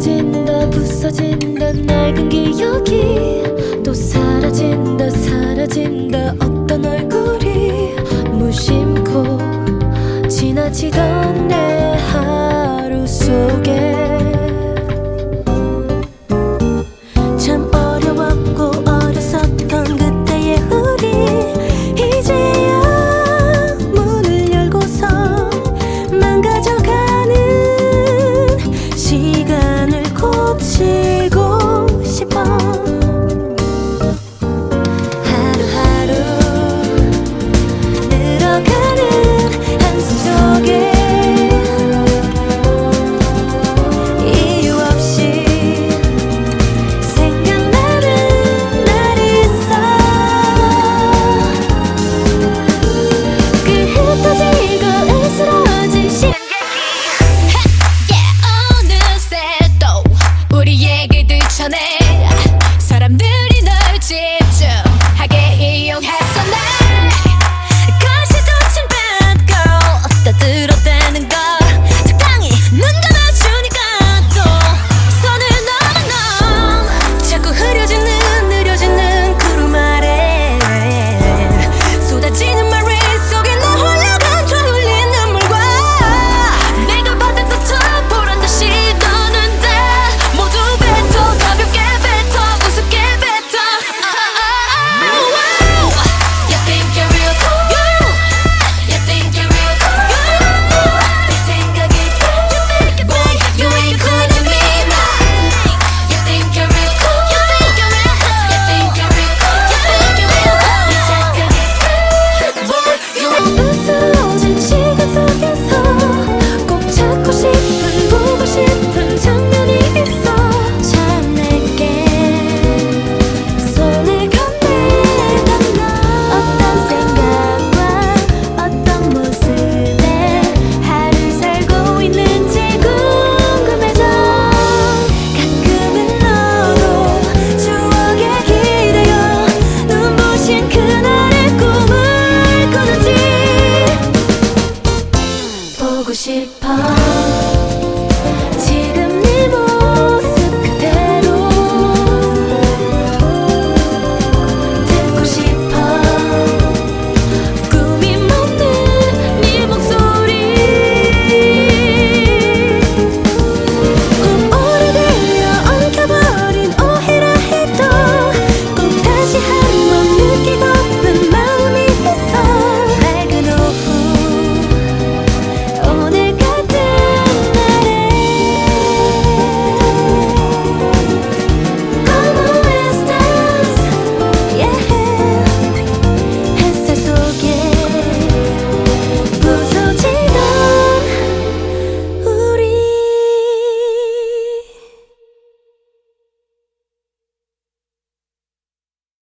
부서진다 부서진다 낡은 기억이 또 사라진다 사라진다. 어떤 얼굴